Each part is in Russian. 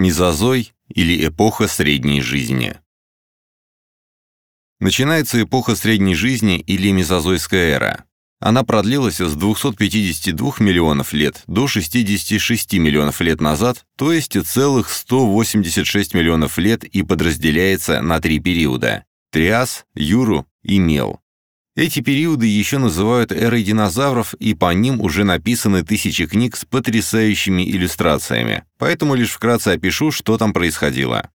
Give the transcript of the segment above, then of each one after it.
Мезозой или эпоха средней жизни. Начинается эпоха средней жизни или мезозойская эра. Она продлилась с 252 миллионов лет до 66 миллионов лет назад, то есть целых 186 миллионов лет и подразделяется на три периода – Триас, Юру и Мел. Эти периоды еще называют эрой динозавров, и по ним уже написаны тысячи книг с потрясающими иллюстрациями, поэтому лишь вкратце опишу, что там происходило.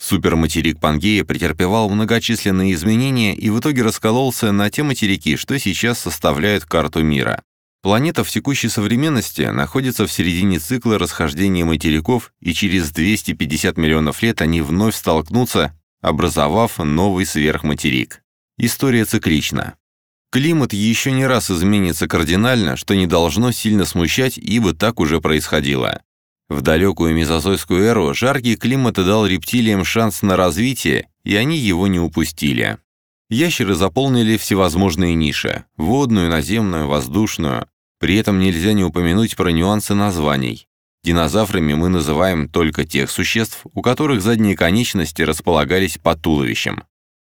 Суперматерик Пангея претерпевал многочисленные изменения и в итоге раскололся на те материки, что сейчас составляют карту мира. Планета в текущей современности находится в середине цикла расхождения материков, и через 250 миллионов лет они вновь столкнутся, образовав новый сверхматерик. История циклична. Климат еще не раз изменится кардинально, что не должно сильно смущать, ибо так уже происходило. В далекую мезозойскую эру жаркий климат дал рептилиям шанс на развитие, и они его не упустили. Ящеры заполнили всевозможные ниши – водную, наземную, воздушную. При этом нельзя не упомянуть про нюансы названий. Динозаврами мы называем только тех существ, у которых задние конечности располагались под туловищем.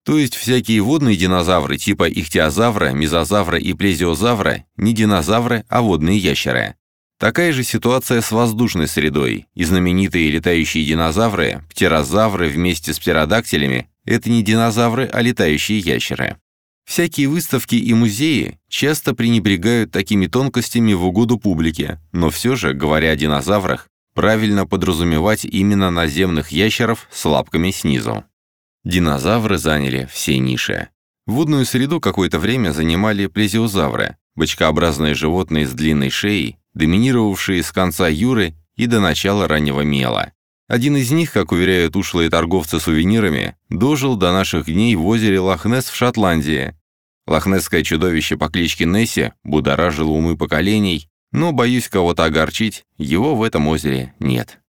То есть всякие водные динозавры типа ихтиозавра, мезозавра и плезиозавра не динозавры, а водные ящеры. Такая же ситуация с воздушной средой, и знаменитые летающие динозавры, птерозавры вместе с птеродактилями – это не динозавры, а летающие ящеры. Всякие выставки и музеи часто пренебрегают такими тонкостями в угоду публике, но все же, говоря о динозаврах, правильно подразумевать именно наземных ящеров с лапками снизу. Динозавры заняли все ниши. Водную среду какое-то время занимали плезиозавры, бочкообразные животные с длинной шеей, доминировавшие с конца Юры и до начала раннего Мела. Один из них, как уверяют ушлые торговцы сувенирами, дожил до наших дней в озере Лохнес в Шотландии. Лохнесское чудовище по кличке Несси будоражило умы поколений, но, боюсь кого-то огорчить, его в этом озере нет.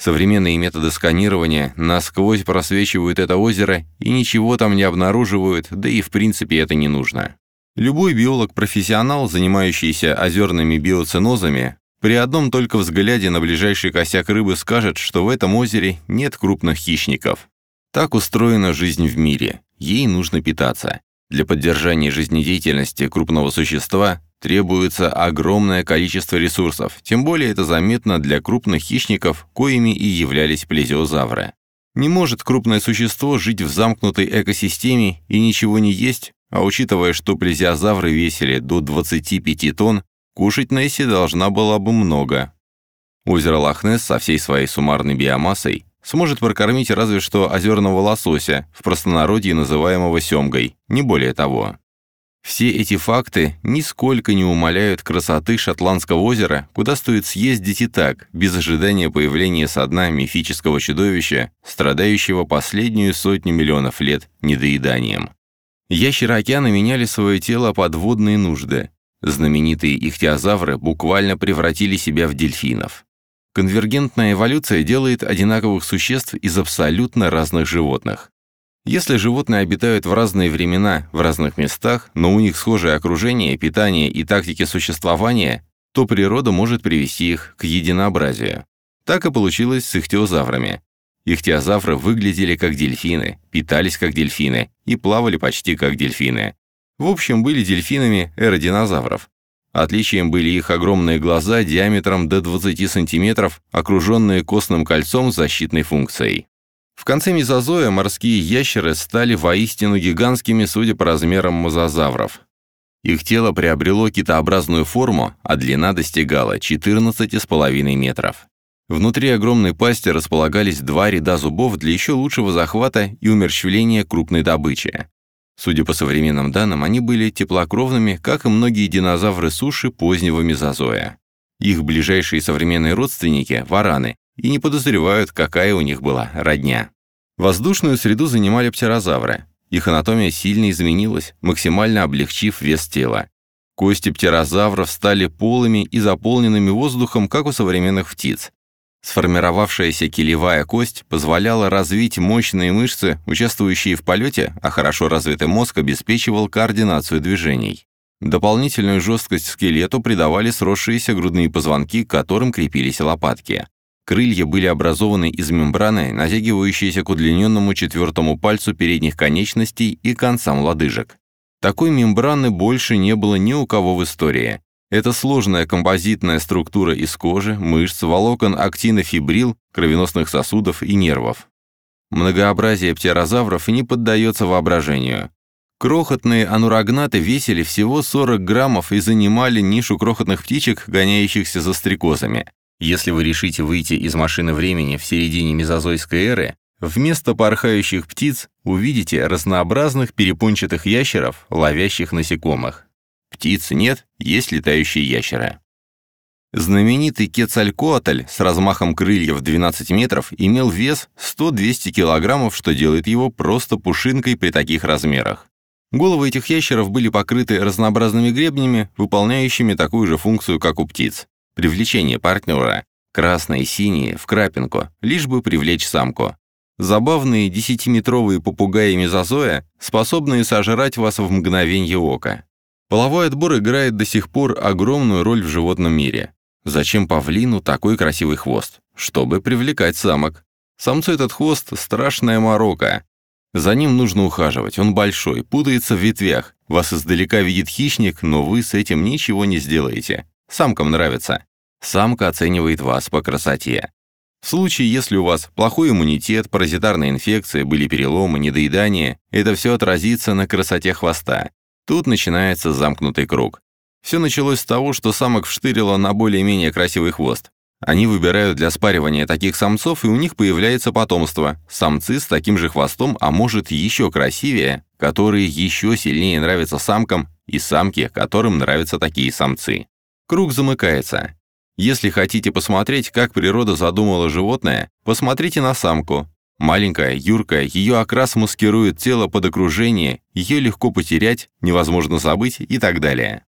Современные методы сканирования насквозь просвечивают это озеро и ничего там не обнаруживают, да и в принципе это не нужно. Любой биолог-профессионал, занимающийся озерными биоценозами, при одном только взгляде на ближайший косяк рыбы скажет, что в этом озере нет крупных хищников. Так устроена жизнь в мире. Ей нужно питаться. Для поддержания жизнедеятельности крупного существа требуется огромное количество ресурсов, тем более это заметно для крупных хищников, коими и являлись плезиозавры. Не может крупное существо жить в замкнутой экосистеме и ничего не есть, а учитывая, что плезиозавры весили до 25 тонн, кушать Несси должна была бы много. Озеро Лохнесс со всей своей суммарной биомассой сможет прокормить разве что озерного лосося, в простонародье называемого семгой, не более того. Все эти факты нисколько не умаляют красоты Шотландского озера, куда стоит съездить и так, без ожидания появления со дна мифического чудовища, страдающего последнюю сотню миллионов лет недоеданием. Ящеры океана меняли свое тело под водные нужды. Знаменитые ихтиозавры буквально превратили себя в дельфинов. Конвергентная эволюция делает одинаковых существ из абсолютно разных животных. Если животные обитают в разные времена, в разных местах, но у них схожее окружение, питание и тактики существования, то природа может привести их к единообразию. Так и получилось с ихтиозаврами. Ихтиозавры выглядели как дельфины, питались как дельфины и плавали почти как дельфины. В общем, были дельфинами эродинозавров. Отличием были их огромные глаза диаметром до 20 сантиметров, окруженные костным кольцом с защитной функцией. В конце мезозоя морские ящеры стали воистину гигантскими, судя по размерам мозазавров. Их тело приобрело китообразную форму, а длина достигала 14,5 метров. Внутри огромной пасти располагались два ряда зубов для еще лучшего захвата и умерщвления крупной добычи. Судя по современным данным, они были теплокровными, как и многие динозавры суши позднего мезозоя. Их ближайшие современные родственники – вараны, и не подозревают, какая у них была родня. Воздушную среду занимали птерозавры. Их анатомия сильно изменилась, максимально облегчив вес тела. Кости птерозавров стали полыми и заполненными воздухом, как у современных птиц. Сформировавшаяся килевая кость позволяла развить мощные мышцы, участвующие в полете, а хорошо развитый мозг обеспечивал координацию движений. Дополнительную жесткость скелету придавали сросшиеся грудные позвонки, к которым крепились лопатки. Крылья были образованы из мембраны, натягивающейся к удлиненному четвертому пальцу передних конечностей и концам лодыжек. Такой мембраны больше не было ни у кого в истории. Это сложная композитная структура из кожи, мышц, волокон актинофибрил, кровеносных сосудов и нервов. Многообразие птерозавров не поддается воображению. Крохотные анурагнаты весили всего 40 граммов и занимали нишу крохотных птичек, гоняющихся за стрекозами. Если вы решите выйти из машины времени в середине мезозойской эры, вместо порхающих птиц увидите разнообразных перепончатых ящеров, ловящих насекомых. Птиц нет, есть летающие ящеры. Знаменитый Кецалькоатль с размахом крыльев 12 метров имел вес 100-200 килограммов, что делает его просто пушинкой при таких размерах. Головы этих ящеров были покрыты разнообразными гребнями, выполняющими такую же функцию, как у птиц. Привлечение партнера, красные, синие, в крапинку, лишь бы привлечь самку. Забавные десятиметровые попугаи мезозоя, способные сожрать вас в мгновенье ока. Половой отбор играет до сих пор огромную роль в животном мире. Зачем павлину такой красивый хвост? Чтобы привлекать самок. Самцу этот хвост – страшная морока. За ним нужно ухаживать, он большой, путается в ветвях. Вас издалека видит хищник, но вы с этим ничего не сделаете. Самкам нравится. Самка оценивает вас по красоте. В случае, если у вас плохой иммунитет, паразитарная инфекция, были переломы, недоедание, это все отразится на красоте хвоста. Тут начинается замкнутый круг. Все началось с того, что самок вштырило на более-менее красивый хвост. Они выбирают для спаривания таких самцов, и у них появляется потомство. Самцы с таким же хвостом, а может еще красивее, которые еще сильнее нравятся самкам, и самки, которым нравятся такие самцы. Круг замыкается. Если хотите посмотреть, как природа задумала животное, посмотрите на самку. Маленькая, юркая, ее окрас маскирует тело под окружение, ее легко потерять, невозможно забыть и так далее.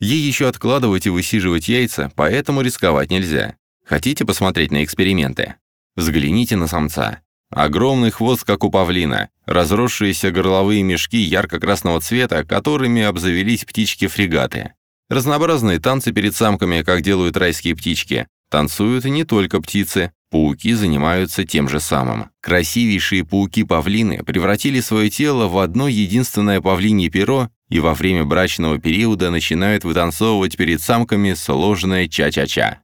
Ей еще откладывать и высиживать яйца, поэтому рисковать нельзя. Хотите посмотреть на эксперименты? Взгляните на самца. Огромный хвост, как у павлина, разросшиеся горловые мешки ярко-красного цвета, которыми обзавелись птички-фрегаты. Разнообразные танцы перед самками, как делают райские птички. Танцуют не только птицы, Пауки занимаются тем же самым. Красивейшие пауки-павлины превратили свое тело в одно единственное павлинье перо и во время брачного периода начинают вытанцовывать перед самками сложное ча-ча-ча.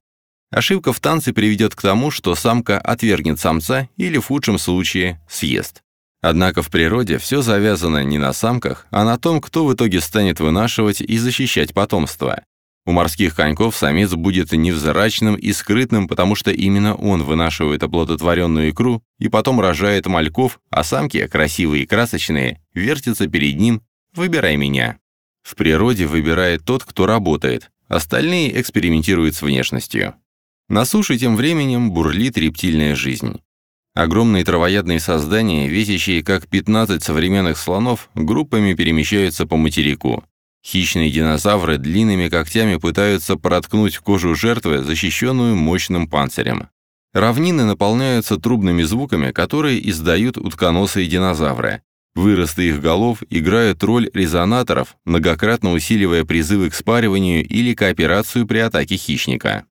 Ошибка в танце приведет к тому, что самка отвергнет самца или в худшем случае съест. Однако в природе все завязано не на самках, а на том, кто в итоге станет вынашивать и защищать потомство. У морских коньков самец будет невзрачным и скрытным, потому что именно он вынашивает оплодотворенную икру и потом рожает мальков, а самки, красивые и красочные, вертятся перед ним «выбирай меня». В природе выбирает тот, кто работает, остальные экспериментируют с внешностью. На суше тем временем бурлит рептильная жизнь. Огромные травоядные создания, весящие как 15 современных слонов, группами перемещаются по материку. Хищные динозавры длинными когтями пытаются проткнуть кожу жертвы, защищенную мощным панцирем. Равнины наполняются трубными звуками, которые издают утконосые динозавры. Выросты их голов играют роль резонаторов, многократно усиливая призывы к спариванию или кооперацию при атаке хищника.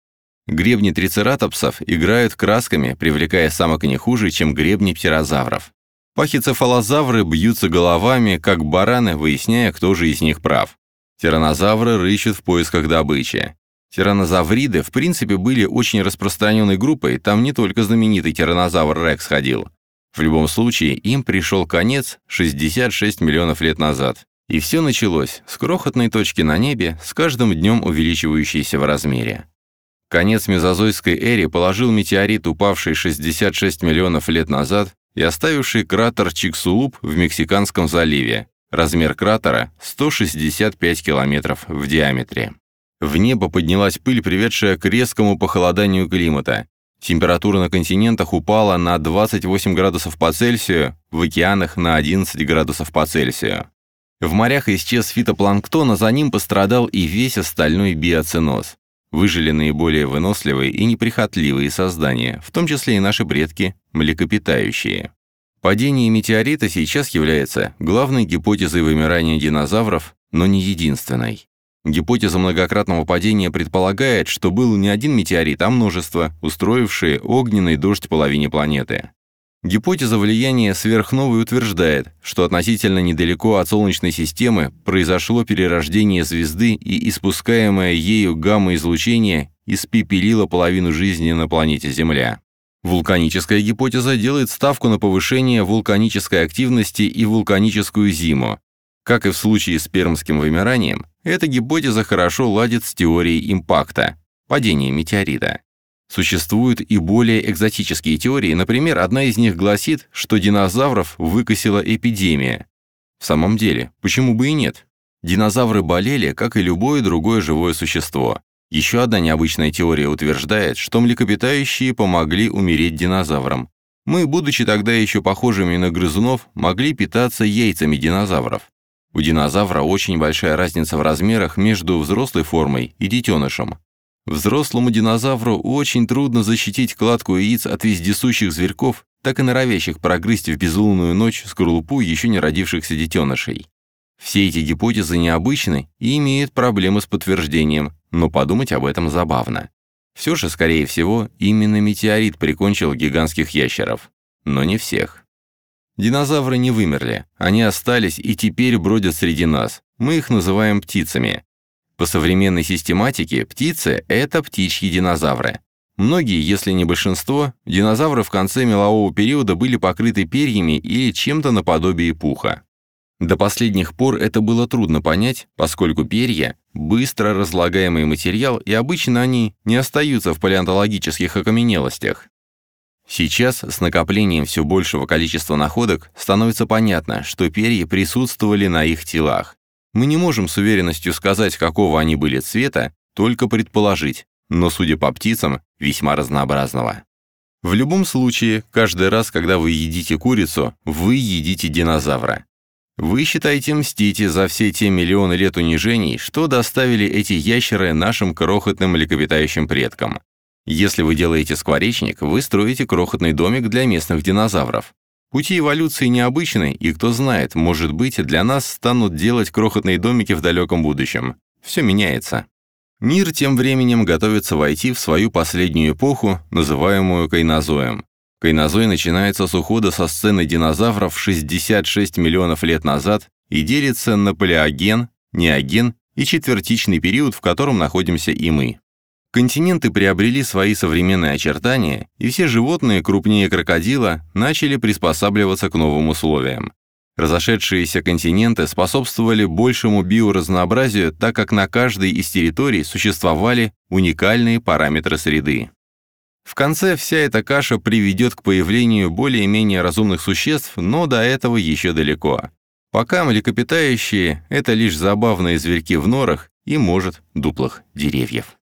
Гребни трицератопсов играют красками, привлекая самок не хуже, чем гребни птерозавров. Пахицефалозавры бьются головами, как бараны, выясняя, кто же из них прав. Тиранозавры рыщут в поисках добычи. Тиранозавриды, в принципе, были очень распространенной группой, там не только знаменитый тиранозавр Рекс ходил. В любом случае, им пришел конец 66 миллионов лет назад. И все началось с крохотной точки на небе, с каждым днем увеличивающейся в размере. Конец мезозойской эре положил метеорит, упавший 66 миллионов лет назад и оставивший кратер Чиксулуп в Мексиканском заливе, Размер кратера – 165 километров в диаметре. В небо поднялась пыль, приведшая к резкому похолоданию климата. Температура на континентах упала на 28 градусов по Цельсию, в океанах на 11 градусов по Цельсию. В морях исчез фитопланктон, а за ним пострадал и весь остальной биоценоз. Выжили наиболее выносливые и неприхотливые создания, в том числе и наши предки, млекопитающие. Падение метеорита сейчас является главной гипотезой вымирания динозавров, но не единственной. Гипотеза многократного падения предполагает, что был не один метеорит, а множество, устроившие огненный дождь половине планеты. Гипотеза влияния сверхновой утверждает, что относительно недалеко от Солнечной системы произошло перерождение звезды и испускаемое ею гамма-излучение испепелило половину жизни на планете Земля. Вулканическая гипотеза делает ставку на повышение вулканической активности и вулканическую зиму. Как и в случае с пермским вымиранием, эта гипотеза хорошо ладит с теорией импакта, падения метеорита. Существуют и более экзотические теории, например, одна из них гласит, что динозавров выкосила эпидемия. В самом деле, почему бы и нет? Динозавры болели, как и любое другое живое существо. Еще одна необычная теория утверждает, что млекопитающие помогли умереть динозаврам. Мы, будучи тогда еще похожими на грызунов, могли питаться яйцами динозавров. У динозавра очень большая разница в размерах между взрослой формой и детенышем. Взрослому динозавру очень трудно защитить кладку яиц от вездесущих зверьков, так и норовящих прогрызть в безлунную ночь скорлупу еще не родившихся детенышей. Все эти гипотезы необычны и имеют проблемы с подтверждением, но подумать об этом забавно. Все же, скорее всего, именно метеорит прикончил гигантских ящеров. Но не всех. Динозавры не вымерли, они остались и теперь бродят среди нас. Мы их называем птицами. По современной систематике птицы – это птичьи динозавры. Многие, если не большинство, динозавры в конце мелового периода были покрыты перьями или чем-то наподобие пуха. До последних пор это было трудно понять, поскольку перья – быстро разлагаемый материал, и обычно они не остаются в палеонтологических окаменелостях. Сейчас, с накоплением все большего количества находок, становится понятно, что перья присутствовали на их телах. Мы не можем с уверенностью сказать, какого они были цвета, только предположить, но, судя по птицам, весьма разнообразного. В любом случае, каждый раз, когда вы едите курицу, вы едите динозавра. Вы, считаете, мстите за все те миллионы лет унижений, что доставили эти ящеры нашим крохотным млекопитающим предкам. Если вы делаете скворечник, вы строите крохотный домик для местных динозавров. Пути эволюции необычны, и кто знает, может быть, для нас станут делать крохотные домики в далеком будущем. Все меняется. Мир тем временем готовится войти в свою последнюю эпоху, называемую кайнозоем. Кайнозой начинается с ухода со сцены динозавров 66 миллионов лет назад и делится на палеоген, неоген и четвертичный период, в котором находимся и мы. Континенты приобрели свои современные очертания, и все животные крупнее крокодила начали приспосабливаться к новым условиям. Разошедшиеся континенты способствовали большему биоразнообразию, так как на каждой из территорий существовали уникальные параметры среды. В конце вся эта каша приведет к появлению более-менее разумных существ, но до этого еще далеко. Пока млекопитающие — это лишь забавные зверьки в норах и, может, дуплах деревьев.